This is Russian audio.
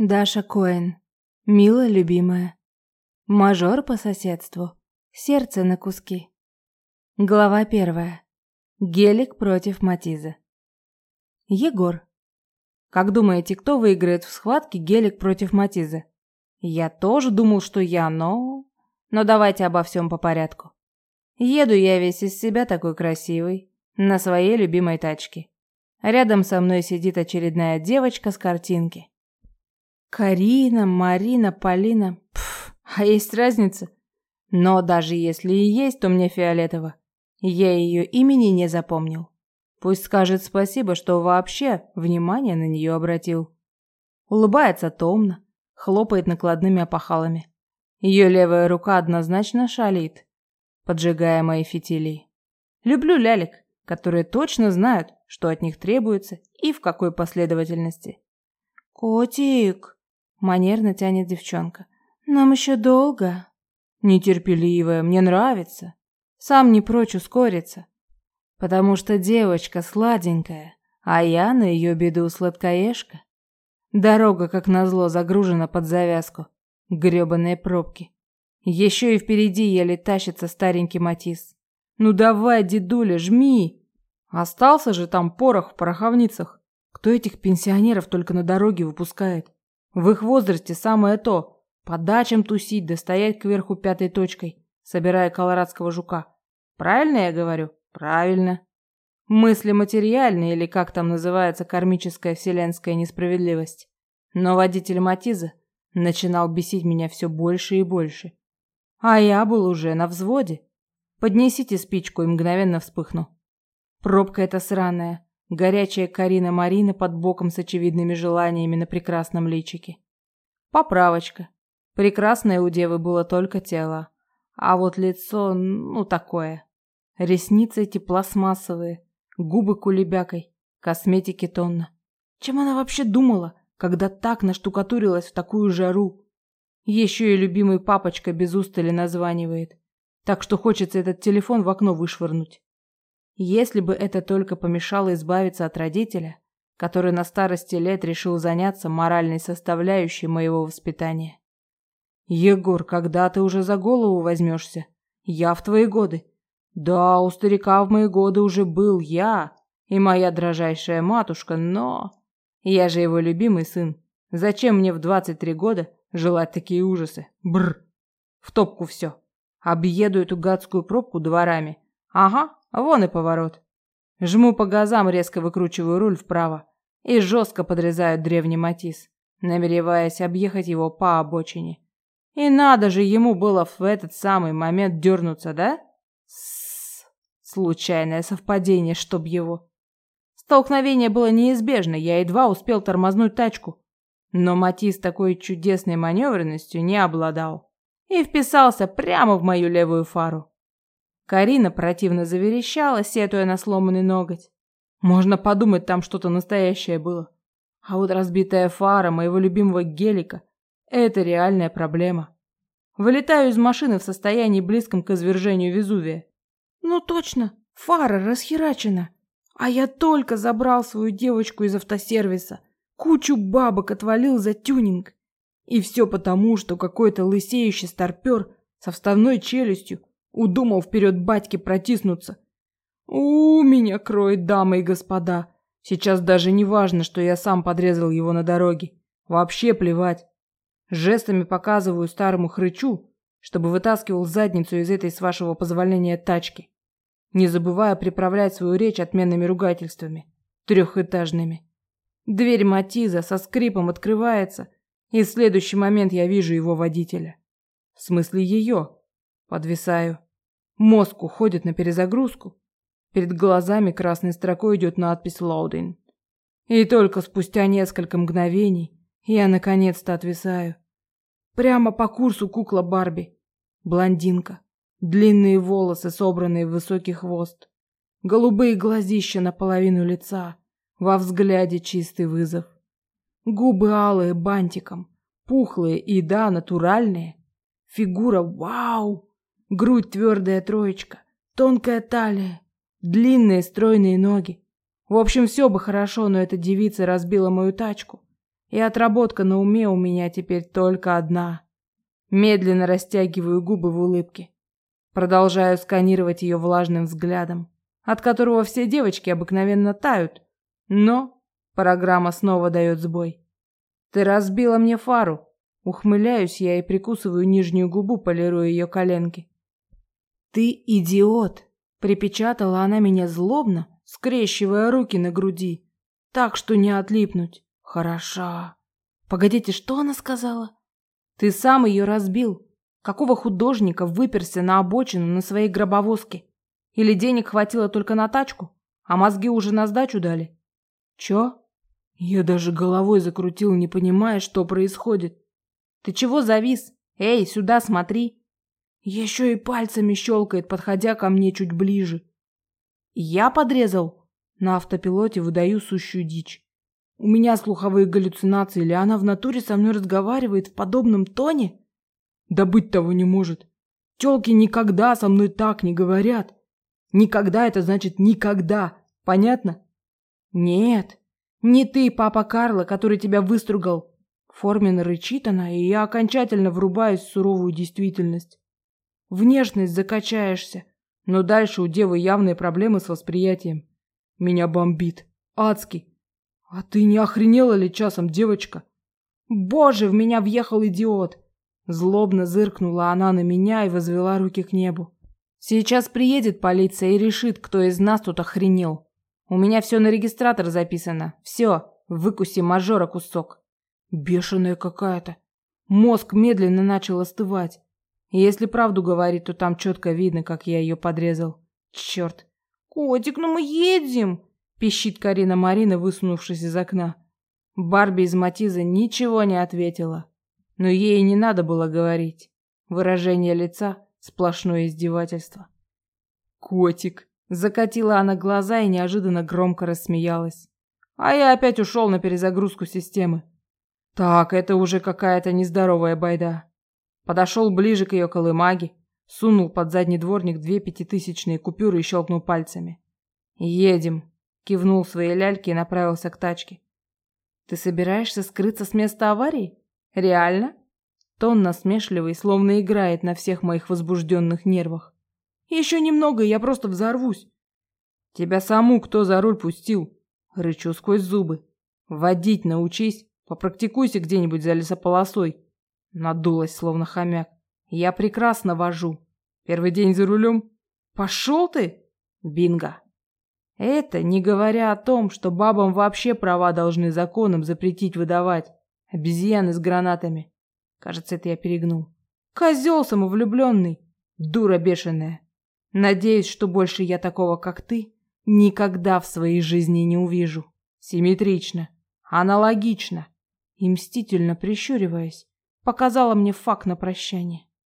Даша Коэн. Мила любимая. Мажор по соседству. Сердце на куски. Глава первая. Гелик против Матиза. Егор. Как думаете, кто выиграет в схватке Гелик против Матиза? Я тоже думал, что я, но... Но давайте обо всем по порядку. Еду я весь из себя такой красивый, на своей любимой тачке. Рядом со мной сидит очередная девочка с картинки. Карина, Марина, Полина. Пф, а есть разница? Но даже если и есть, то мне фиолетово. Я ее имени не запомнил. Пусть скажет спасибо, что вообще внимание на нее обратил. Улыбается томно, хлопает накладными опахалами. Ее левая рука однозначно шалит, поджигая мои фитили. Люблю лялек, которые точно знают, что от них требуется и в какой последовательности. «Котик!» Манерно тянет девчонка. Нам еще долго. Нетерпеливая, мне нравится. Сам не прочь ускориться. Потому что девочка сладенькая, а я на ее беду сладкоежка. Дорога, как назло, загружена под завязку. Грёбаные пробки. Еще и впереди еле тащится старенький Матис. Ну давай, дедуля, жми. Остался же там порох в пороховницах. Кто этих пенсионеров только на дороге выпускает? В их возрасте самое то – по дачам тусить да стоять кверху пятой точкой, собирая колорадского жука. Правильно я говорю? Правильно. Мысли материальные или как там называется кармическая вселенская несправедливость. Но водитель Матиза начинал бесить меня все больше и больше. А я был уже на взводе. Поднесите спичку и мгновенно вспыхну. Пробка эта сраная. Горячая Карина Марина под боком с очевидными желаниями на прекрасном личике. Поправочка. Прекрасное у девы было только тело. А вот лицо, ну, такое. Ресницы эти пластмассовые, губы кулебякой, косметики тонна. Чем она вообще думала, когда так наштукатурилась в такую жару? Еще и любимый папочка без устали названивает. Так что хочется этот телефон в окно вышвырнуть. Если бы это только помешало избавиться от родителя, который на старости лет решил заняться моральной составляющей моего воспитания. Егор, когда ты уже за голову возьмешься? Я в твои годы. Да, у старика в мои годы уже был я и моя дрожайшая матушка, но... Я же его любимый сын. Зачем мне в двадцать три года желать такие ужасы? Бр. В топку все. Объеду эту гадскую пробку дворами. Ага, Вон и поворот. Жму по газам, резко выкручиваю руль вправо и жестко подрезаю древний Матис, намереваясь объехать его по обочине. И надо же ему было в этот самый момент дернуться, да? Случайное совпадение, чтоб его. Столкновение было неизбежно, я едва успел тормознуть тачку. Но Матис такой чудесной маневренностью не обладал и вписался прямо в мою левую фару. Карина противно заверещала, сетуя на сломанный ноготь. Можно подумать, там что-то настоящее было. А вот разбитая фара моего любимого гелика – это реальная проблема. Вылетаю из машины в состоянии близком к извержению Везувия. Ну точно, фара расхерачена. А я только забрал свою девочку из автосервиса. Кучу бабок отвалил за тюнинг. И все потому, что какой-то лысеющий старпер со вставной челюстью Удумал вперед батьки протиснуться. У, меня кроет, дамы и господа. Сейчас даже не важно, что я сам подрезал его на дороге. Вообще плевать. Жестами показываю старому хрычу, чтобы вытаскивал задницу из этой, с вашего позволения, тачки. Не забывая приправлять свою речь отменными ругательствами. Трехэтажными. Дверь Матиза со скрипом открывается, и в следующий момент я вижу его водителя. В смысле ее. Подвисаю. Мозг уходит на перезагрузку. Перед глазами красной строкой идет надпись «Loading». И только спустя несколько мгновений я наконец-то отвисаю. Прямо по курсу кукла Барби. Блондинка. Длинные волосы, собранные в высокий хвост. Голубые глазища наполовину лица. Во взгляде чистый вызов. Губы алые бантиком. Пухлые и, да, натуральные. Фигура вау! Грудь твердая троечка, тонкая талия, длинные стройные ноги. В общем, все бы хорошо, но эта девица разбила мою тачку. И отработка на уме у меня теперь только одна. Медленно растягиваю губы в улыбке. Продолжаю сканировать ее влажным взглядом, от которого все девочки обыкновенно тают. Но программа снова дает сбой. Ты разбила мне фару. Ухмыляюсь я и прикусываю нижнюю губу, полируя ее коленки. Ты идиот, припечатала она меня злобно, скрещивая руки на груди, так что не отлипнуть. Хороша. Погодите, что она сказала? Ты сам ее разбил. Какого художника выперся на обочину на своей гробовозке? Или денег хватило только на тачку, а мозги уже на сдачу дали? Чё? Я даже головой закрутил, не понимая, что происходит. Ты чего завис? Эй, сюда смотри. Еще и пальцами щелкает, подходя ко мне чуть ближе. Я подрезал. На автопилоте выдаю сущую дичь. У меня слуховые галлюцинации, или она в натуре со мной разговаривает в подобном тоне? Да быть того не может. Тёлки никогда со мной так не говорят. Никогда это значит никогда. Понятно? Нет. Не ты, папа Карла, который тебя выстругал. Форменно рычит она, и я окончательно врубаюсь в суровую действительность. Внешность закачаешься, но дальше у девы явные проблемы с восприятием. Меня бомбит. Адски. А ты не охренела ли часом, девочка? Боже, в меня въехал идиот. Злобно зыркнула она на меня и возвела руки к небу. Сейчас приедет полиция и решит, кто из нас тут охренел. У меня все на регистратор записано. Все, выкуси мажора кусок. Бешеная какая-то. Мозг медленно начал остывать. Если правду говорит, то там четко видно, как я ее подрезал. Черт. Котик, ну мы едем пищит Карина Марина, высунувшись из окна. Барби из Матиза ничего не ответила, но ей не надо было говорить. Выражение лица сплошное издевательство. Котик, закатила она глаза и неожиданно громко рассмеялась. А я опять ушел на перезагрузку системы. Так, это уже какая-то нездоровая байда. Подошел ближе к ее колымаге, сунул под задний дворник две пятитысячные купюры и щелкнул пальцами. Едем. Кивнул своей ляльке и направился к тачке. Ты собираешься скрыться с места аварии? Реально? Тон насмешливый, словно играет на всех моих возбужденных нервах. Еще немного, и я просто взорвусь. Тебя саму кто за руль пустил? Рычу сквозь зубы. Водить научись, попрактикуйся где-нибудь за лесополосой. Надулась, словно хомяк. Я прекрасно вожу. Первый день за рулем. Пошел ты? Бинго. Это не говоря о том, что бабам вообще права должны законом запретить выдавать. Обезьяны с гранатами. Кажется, это я перегнул. Козел самовлюбленный. Дура бешеная. Надеюсь, что больше я такого, как ты, никогда в своей жизни не увижу. Симметрично. Аналогично. И мстительно прищуриваясь, показала мне факт на прощание.